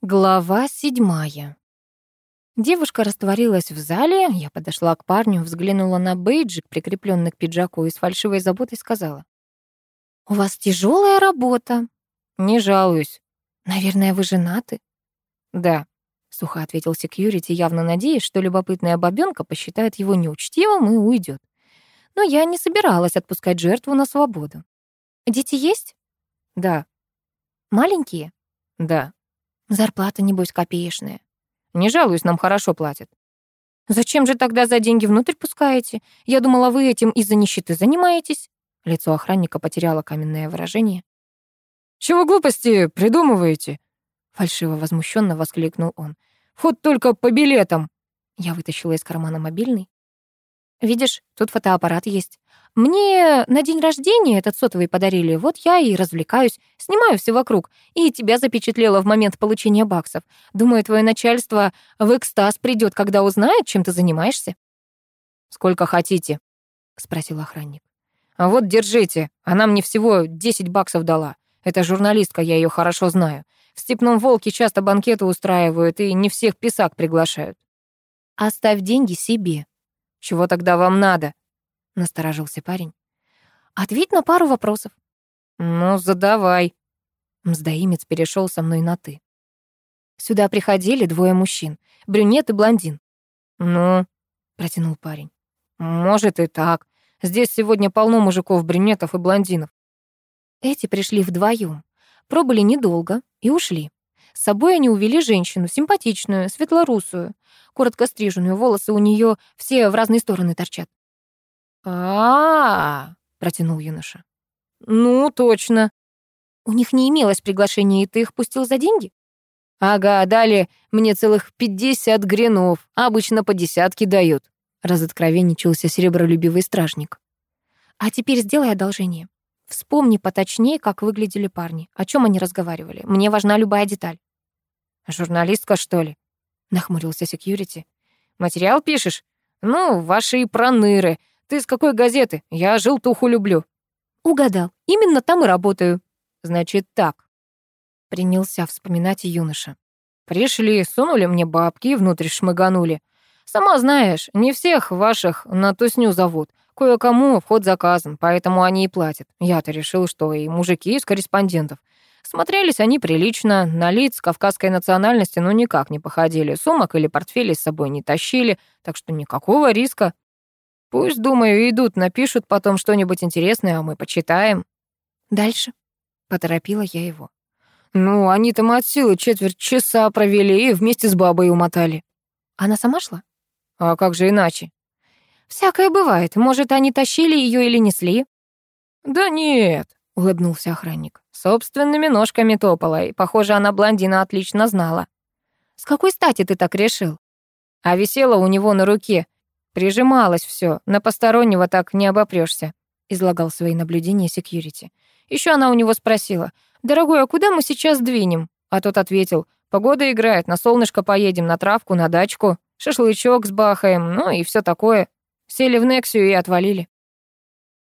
Глава седьмая. Девушка растворилась в зале, я подошла к парню, взглянула на бейджик, прикрепленный к пиджаку, и с фальшивой заботой сказала. «У вас тяжелая работа». «Не жалуюсь». «Наверное, вы женаты?» «Да», — сухо ответил секьюрити, явно надеясь, что любопытная бабёнка посчитает его неучтивым и уйдет. Но я не собиралась отпускать жертву на свободу. «Дети есть?» «Да». «Маленькие?» «Да». Зарплата, небось, копеечная. Не жалуюсь, нам хорошо платят. Зачем же тогда за деньги внутрь пускаете? Я думала, вы этим из-за нищеты занимаетесь. Лицо охранника потеряло каменное выражение. «Чего глупости придумываете?» Фальшиво возмущенно воскликнул он. «Вход только по билетам!» Я вытащила из кармана мобильный. «Видишь, тут фотоаппарат есть. Мне на день рождения этот сотовый подарили, вот я и развлекаюсь, снимаю все вокруг, и тебя запечатлела в момент получения баксов. Думаю, твое начальство в экстаз придет, когда узнает, чем ты занимаешься». «Сколько хотите?» — спросил охранник. «А вот держите, она мне всего 10 баксов дала. Это журналистка, я ее хорошо знаю. В Степном Волке часто банкеты устраивают, и не всех писак приглашают». «Оставь деньги себе». «Чего тогда вам надо?» Насторожился парень. Ответь на пару вопросов. Ну, задавай. Мздоимец перешел со мной на «ты». Сюда приходили двое мужчин, брюнет и блондин. Ну, протянул парень. Может и так. Здесь сегодня полно мужиков, брюнетов и блондинов. Эти пришли вдвоем, пробыли недолго и ушли. С собой они увели женщину, симпатичную, светлорусую, коротко стриженную, волосы у нее все в разные стороны торчат а, протянул юноша. «Ну, точно». «У них не имелось приглашения, и ты их пустил за деньги?» «Ага, дали мне целых пятьдесят гринов, обычно по десятке дают», — разоткровенничался серебролюбивый стражник. «А теперь сделай одолжение. Вспомни поточнее, как выглядели парни, о чем они разговаривали. Мне важна любая деталь». «Журналистка, что ли?» — нахмурился секьюрити. «Материал пишешь? Ну, ваши проныры. «Ты с какой газеты? Я желтуху люблю». «Угадал. Именно там и работаю». «Значит так». Принялся вспоминать юноша. «Пришли, сунули мне бабки и внутрь шмыганули. Сама знаешь, не всех ваших на тусню зовут. Кое-кому вход заказан, поэтому они и платят. Я-то решил, что и мужики из корреспондентов. Смотрелись они прилично, на лиц кавказской национальности ну никак не походили, сумок или портфелей с собой не тащили, так что никакого риска. Пусть, думаю, идут, напишут потом что-нибудь интересное, а мы почитаем. Дальше. Поторопила я его. Ну, они там от силы четверть часа провели и вместе с бабой умотали. Она сама шла? А как же иначе? Всякое бывает. Может, они тащили ее или несли? Да нет, улыбнулся охранник. Собственными ножками топала, и, похоже, она блондина отлично знала. С какой стати ты так решил? А висела у него на руке Прижималось все, на постороннего так не обопрешься, излагал свои наблюдения секьюрити. Еще она у него спросила, «Дорогой, а куда мы сейчас двинем?» А тот ответил, «Погода играет, на солнышко поедем, на травку, на дачку, шашлычок сбахаем, ну и все такое». Сели в Нексию и отвалили.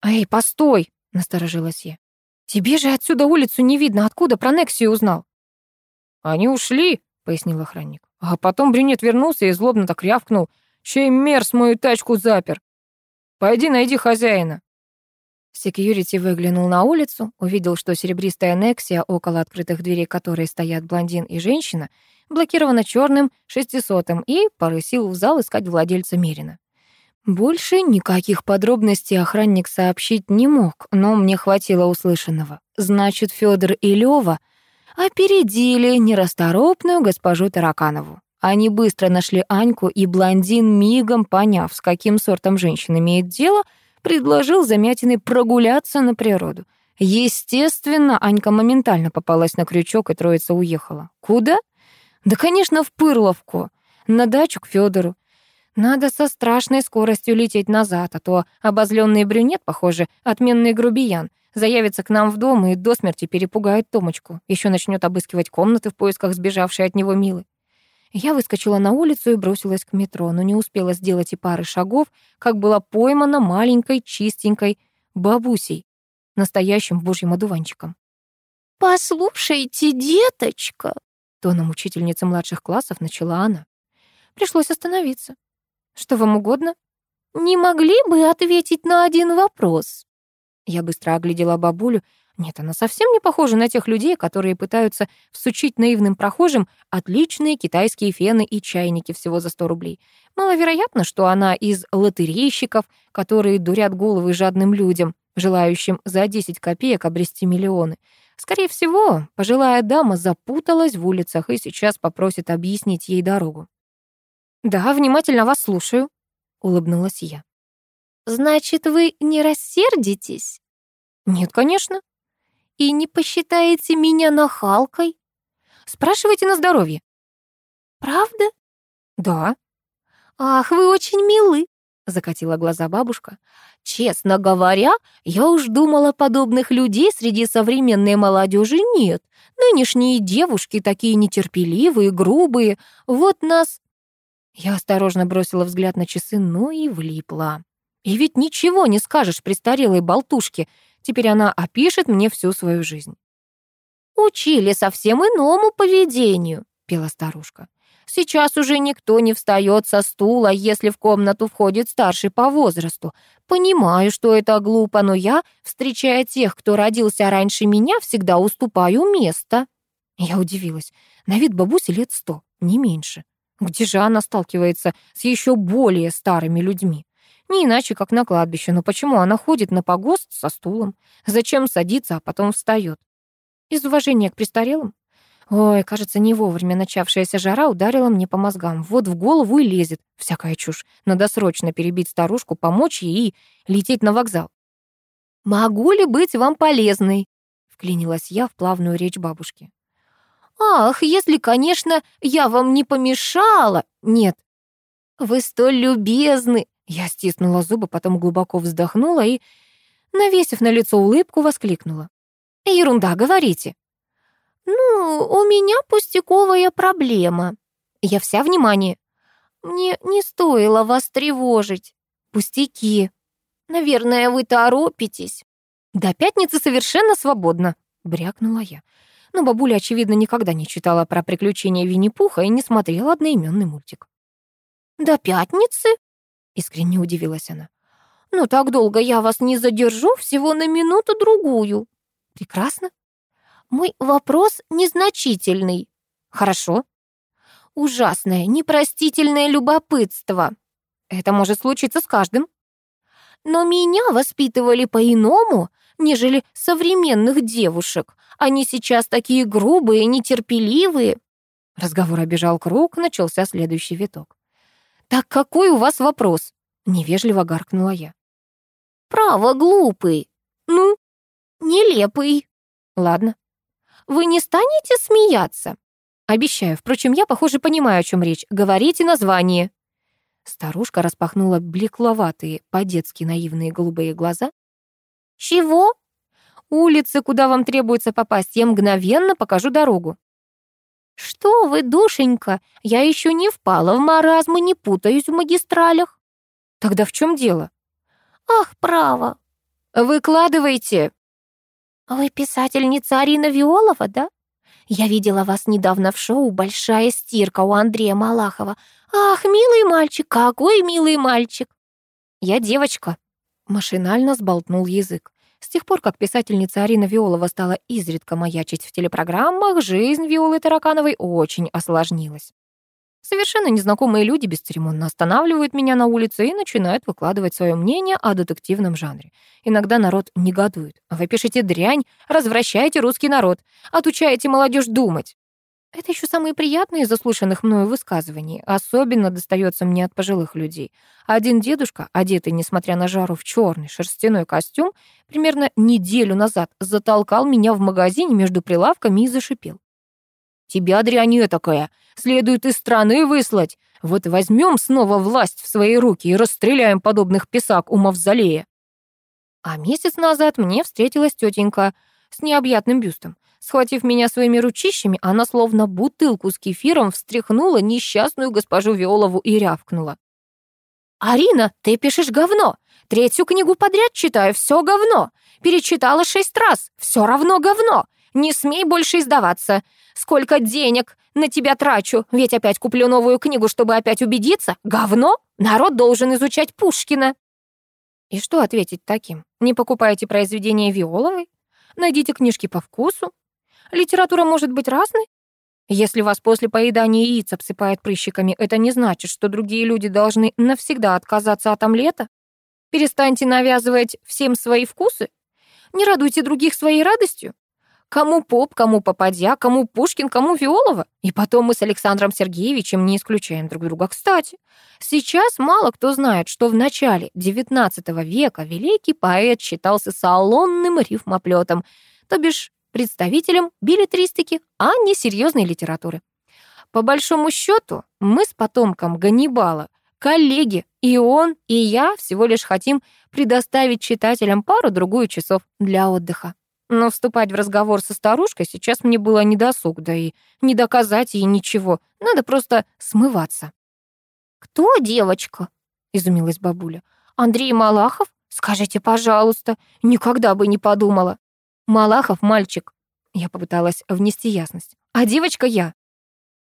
«Эй, постой!» — насторожилась я. «Тебе же отсюда улицу не видно, откуда про Нексию узнал?» «Они ушли», — пояснил охранник. А потом брюнет вернулся и злобно так рявкнул. Чей мерз мою тачку запер? Пойди найди хозяина». Секьюрити выглянул на улицу, увидел, что серебристая Нексия, около открытых дверей которой стоят блондин и женщина, блокирована черным шестисотым и порысил в зал искать владельца Мерина. Больше никаких подробностей охранник сообщить не мог, но мне хватило услышанного. Значит, Федор и Лёва опередили нерасторопную госпожу Тараканову. Они быстро нашли Аньку, и блондин, мигом поняв, с каким сортом женщин имеет дело, предложил Замятиной прогуляться на природу. Естественно, Анька моментально попалась на крючок, и троица уехала. Куда? Да, конечно, в Пырловку, на дачу к Федору. Надо со страшной скоростью лететь назад, а то обозленный брюнет, похоже, отменный грубиян, заявится к нам в дом и до смерти перепугает Томочку. Еще начнет обыскивать комнаты в поисках сбежавшей от него Милы. Я выскочила на улицу и бросилась к метро, но не успела сделать и пары шагов, как была поймана маленькой, чистенькой бабусей, настоящим божьим одуванчиком. «Послушайте, деточка!» Тоном учительницы младших классов начала она. Пришлось остановиться. Что вам угодно? Не могли бы ответить на один вопрос? Я быстро оглядела бабулю. Нет, она совсем не похожа на тех людей, которые пытаются всучить наивным прохожим отличные китайские фены и чайники всего за 100 рублей. Маловероятно, что она из лотерейщиков, которые дурят головы жадным людям, желающим за 10 копеек обрести миллионы. Скорее всего, пожилая дама запуталась в улицах и сейчас попросит объяснить ей дорогу. «Да, внимательно вас слушаю», — улыбнулась я. «Значит, вы не рассердитесь?» «Нет, конечно». «И не посчитаете меня нахалкой?» «Спрашивайте на здоровье». «Правда?» «Да». «Ах, вы очень милы», — закатила глаза бабушка. «Честно говоря, я уж думала, подобных людей среди современной молодежи нет. Нынешние девушки такие нетерпеливые, грубые. Вот нас...» Я осторожно бросила взгляд на часы, ну и влипла. И ведь ничего не скажешь престарелой болтушке. Теперь она опишет мне всю свою жизнь. «Учили совсем иному поведению», — пела старушка. «Сейчас уже никто не встает со стула, если в комнату входит старший по возрасту. Понимаю, что это глупо, но я, встречая тех, кто родился раньше меня, всегда уступаю место». Я удивилась. На вид бабуси лет сто, не меньше. Где же она сталкивается с еще более старыми людьми? Не иначе, как на кладбище. Но почему она ходит на погост со стулом? Зачем садится, а потом встает? Из уважения к престарелым? Ой, кажется, не вовремя начавшаяся жара ударила мне по мозгам. Вот в голову и лезет всякая чушь. Надо срочно перебить старушку, помочь ей и лететь на вокзал. «Могу ли быть вам полезной?» — вклинилась я в плавную речь бабушки. «Ах, если, конечно, я вам не помешала!» «Нет». «Вы столь любезны!» Я стиснула зубы, потом глубоко вздохнула и, навесив на лицо улыбку, воскликнула. «Ерунда, говорите». «Ну, у меня пустяковая проблема. Я вся внимание». «Мне не стоило вас тревожить». «Пустяки». «Наверное, вы торопитесь». «До пятницы совершенно свободно», — брякнула я. Но бабуля, очевидно, никогда не читала про приключения Винни-Пуха и не смотрела одноименный мультик. «До пятницы?» Искренне удивилась она. «Ну, так долго я вас не задержу, всего на минуту-другую». «Прекрасно». «Мой вопрос незначительный». «Хорошо». «Ужасное, непростительное любопытство». «Это может случиться с каждым». «Но меня воспитывали по-иному, нежели современных девушек. Они сейчас такие грубые, нетерпеливые». Разговор обежал круг, начался следующий виток. «Так какой у вас вопрос?» — невежливо гаркнула я. «Право, глупый. Ну, нелепый». «Ладно». «Вы не станете смеяться?» «Обещаю. Впрочем, я, похоже, понимаю, о чем речь. Говорите название». Старушка распахнула блекловатые, по-детски наивные голубые глаза. «Чего?» «Улицы, куда вам требуется попасть. Я мгновенно покажу дорогу». «Что вы, душенька, я еще не впала в маразм и не путаюсь в магистралях». «Тогда в чем дело?» «Ах, право». «Выкладывайте». «Вы писательница Арина Виолова, да? Я видела вас недавно в шоу «Большая стирка» у Андрея Малахова. Ах, милый мальчик, какой милый мальчик!» «Я девочка», — машинально сболтнул язык. С тех пор, как писательница Арина Виолова стала изредка маячить в телепрограммах, жизнь Виолы Таракановой очень осложнилась. Совершенно незнакомые люди бесцеремонно останавливают меня на улице и начинают выкладывать свое мнение о детективном жанре. Иногда народ негодует. Вы пишете дрянь, развращаете русский народ, отучаете молодежь думать. Это еще самые приятные из заслушанных мною высказываний. Особенно достается мне от пожилых людей. Один дедушка, одетый, несмотря на жару, в черный шерстяной костюм, примерно неделю назад затолкал меня в магазине между прилавками и зашипел. «Тебя, дрянь такая, следует из страны выслать. Вот возьмем снова власть в свои руки и расстреляем подобных писак у мавзолея». А месяц назад мне встретилась тетенька с необъятным бюстом. Схватив меня своими ручищами, она словно бутылку с кефиром встряхнула несчастную госпожу Виолову и рявкнула. «Арина, ты пишешь говно! Третью книгу подряд читаю, все говно! Перечитала шесть раз, все равно говно! Не смей больше издаваться. Сколько денег на тебя трачу, ведь опять куплю новую книгу, чтобы опять убедиться. Говно! Народ должен изучать Пушкина». И что ответить таким? Не покупаете произведения Виоловой? Найдите книжки по вкусу. Литература может быть разной. Если вас после поедания яиц обсыпает прыщиками, это не значит, что другие люди должны навсегда отказаться от омлета. Перестаньте навязывать всем свои вкусы. Не радуйте других своей радостью. Кому поп, кому попадья, кому Пушкин, кому Виолова. И потом мы с Александром Сергеевичем не исключаем друг друга. Кстати, сейчас мало кто знает, что в начале XIX века великий поэт считался салонным рифмоплетом, то бишь представителем билетристики, а не серьезной литературы. По большому счету, мы с потомком Ганнибала коллеги, и он, и я всего лишь хотим предоставить читателям пару-другую часов для отдыха. Но вступать в разговор со старушкой сейчас мне было недосуг, да и не доказать ей ничего. Надо просто смываться. «Кто девочка?» — изумилась бабуля. «Андрей Малахов? Скажите, пожалуйста. Никогда бы не подумала». «Малахов — мальчик». Я попыталась внести ясность. «А девочка я».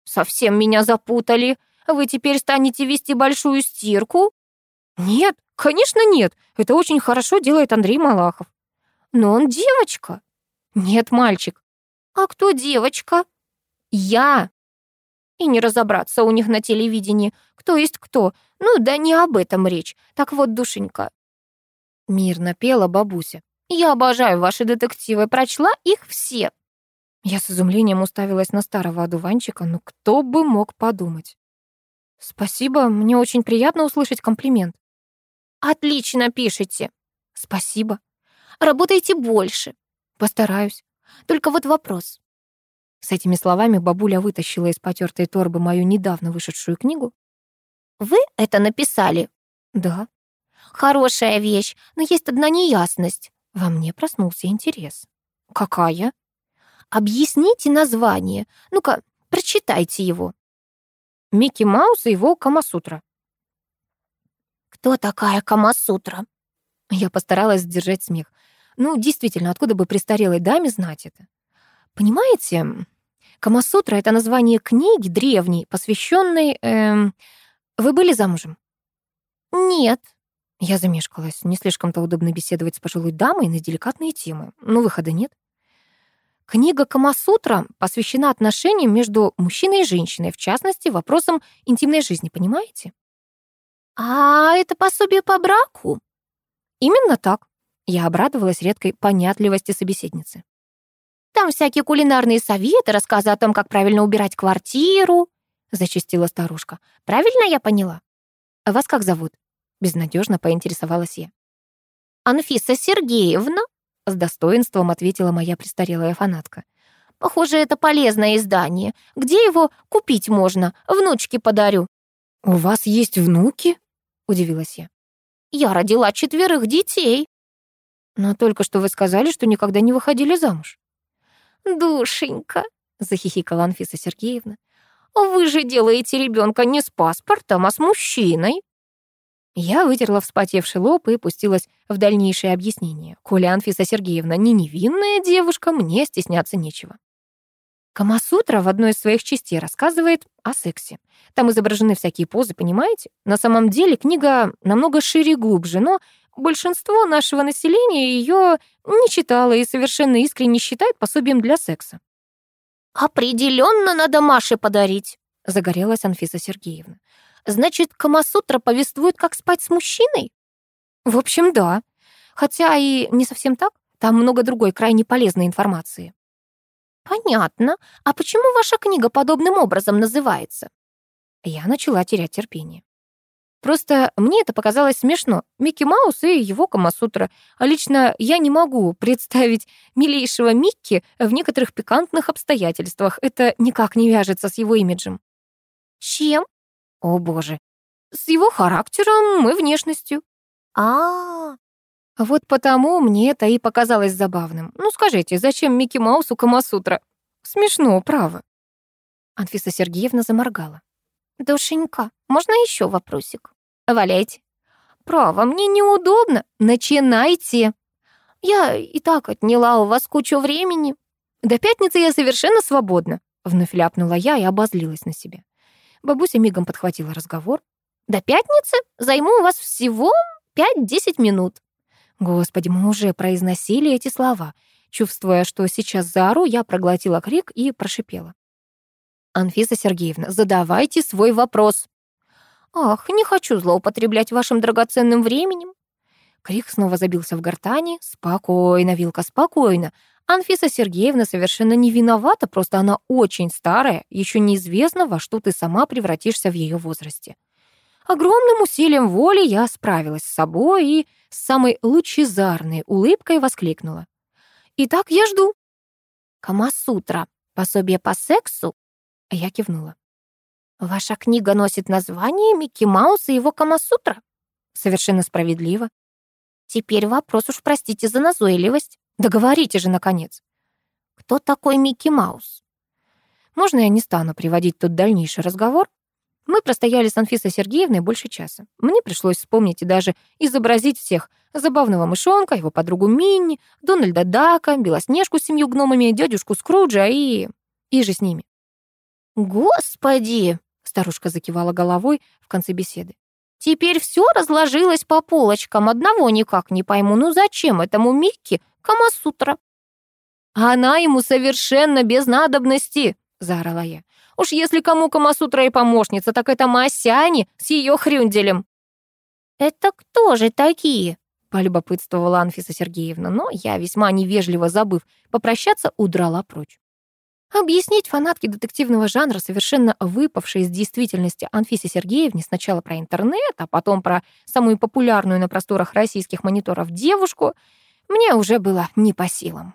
«Совсем меня запутали. Вы теперь станете вести большую стирку?» «Нет, конечно нет. Это очень хорошо делает Андрей Малахов». Но он девочка. Нет, мальчик. А кто девочка? Я. И не разобраться у них на телевидении, кто есть кто. Ну да не об этом речь. Так вот, душенька. Мирно пела бабуся. Я обожаю ваши детективы, прочла их все. Я с изумлением уставилась на старого одуванчика, но кто бы мог подумать. Спасибо, мне очень приятно услышать комплимент. Отлично пишете. Спасибо. Работайте больше. Постараюсь. Только вот вопрос. С этими словами бабуля вытащила из потертой торбы мою недавно вышедшую книгу. Вы это написали? Да. Хорошая вещь, но есть одна неясность. Во мне проснулся интерес. Какая? Объясните название. Ну-ка, прочитайте его. Микки Маус и его Камасутра. Кто такая Камасутра? Я постаралась сдержать смех. Ну, действительно, откуда бы престарелой даме знать это? Понимаете, Камасутра — это название книги древней, посвященной... Эм... Вы были замужем? Нет. Я замешкалась. Не слишком-то удобно беседовать с пожилой дамой на деликатные темы. Но выхода нет. Книга Камасутра посвящена отношениям между мужчиной и женщиной, в частности, вопросам интимной жизни, понимаете? А это пособие по браку? Именно так. Я обрадовалась редкой понятливости собеседницы. «Там всякие кулинарные советы, рассказы о том, как правильно убирать квартиру», — зачастила старушка. «Правильно я поняла?» «Вас как зовут?» — безнадежно поинтересовалась я. «Анфиса Сергеевна», — с достоинством ответила моя престарелая фанатка. «Похоже, это полезное издание. Где его купить можно? Внучке подарю». «У вас есть внуки?» — удивилась я. «Я родила четверых детей», но только что вы сказали, что никогда не выходили замуж. Душенька, захихикала Анфиса Сергеевна. Вы же делаете ребенка не с паспортом, а с мужчиной. Я вытерла вспотевший лоб и пустилась в дальнейшее объяснение. Коля Анфиса Сергеевна не невинная девушка, мне стесняться нечего. Камасутра в одной из своих частей рассказывает о сексе. Там изображены всякие позы, понимаете? На самом деле книга намного шире и глубже, но Большинство нашего населения ее не читало и совершенно искренне считает пособием для секса. «Определенно надо Маше подарить», — загорелась Анфиса Сергеевна. «Значит, Камасутра повествует, как спать с мужчиной?» «В общем, да. Хотя и не совсем так. Там много другой крайне полезной информации». «Понятно. А почему ваша книга подобным образом называется?» Я начала терять терпение. Просто мне это показалось смешно. Микки Маус и его Камасутра. А лично я не могу представить милейшего Микки в некоторых пикантных обстоятельствах. Это никак не вяжется с его имиджем. Чем? О, боже. С его характером и внешностью. А, -а, а Вот потому мне это и показалось забавным. Ну скажите, зачем Микки Маусу Камасутра? Смешно, право. Анфиса Сергеевна заморгала. «Душенька, можно еще вопросик?» «Валяйте». «Право, мне неудобно. Начинайте. Я и так отняла у вас кучу времени». До пятницы я совершенно свободна, вновь ляпнула я и обозлилась на себя. Бабуся мигом подхватила разговор. До пятницы займу у вас всего 5-10 минут. Господи, мы уже произносили эти слова. Чувствуя, что сейчас заору, я проглотила крик и прошипела. «Анфиса Сергеевна, задавайте свой вопрос». «Ах, не хочу злоупотреблять вашим драгоценным временем». Крик снова забился в гортани. «Спокойно, Вилка, спокойно. Анфиса Сергеевна совершенно не виновата, просто она очень старая, еще неизвестно, во что ты сама превратишься в ее возрасте». Огромным усилием воли я справилась с собой и с самой лучезарной улыбкой воскликнула. «Итак, я жду». «Камасутра. Пособие по сексу?» Я кивнула. «Ваша книга носит название «Микки Маус и его Камасутра»?» «Совершенно справедливо». «Теперь вопрос уж, простите за назойливость. Договорите же, наконец». «Кто такой Микки Маус?» Можно я не стану приводить тут дальнейший разговор? Мы простояли с Анфисой Сергеевной больше часа. Мне пришлось вспомнить и даже изобразить всех. Забавного мышонка, его подругу Минни, Дональда Дака, Белоснежку с семью гномами, дядюшку Скруджа и... и же с ними. «Господи!» — старушка закивала головой в конце беседы. «Теперь все разложилось по полочкам. Одного никак не пойму. Ну зачем этому Микки Камасутра?» «Она ему совершенно без надобности!» — заорала я. Уж если кому Камасутра и помощница, так это Масяни с ее хрюнделем. «Это кто же такие?» — полюбопытствовала Анфиса Сергеевна, но я, весьма невежливо забыв попрощаться, удрала прочь. Объяснить фанатке детективного жанра, совершенно выпавшей из действительности Анфисе Сергеевне, сначала про интернет, а потом про самую популярную на просторах российских мониторов девушку, мне уже было не по силам.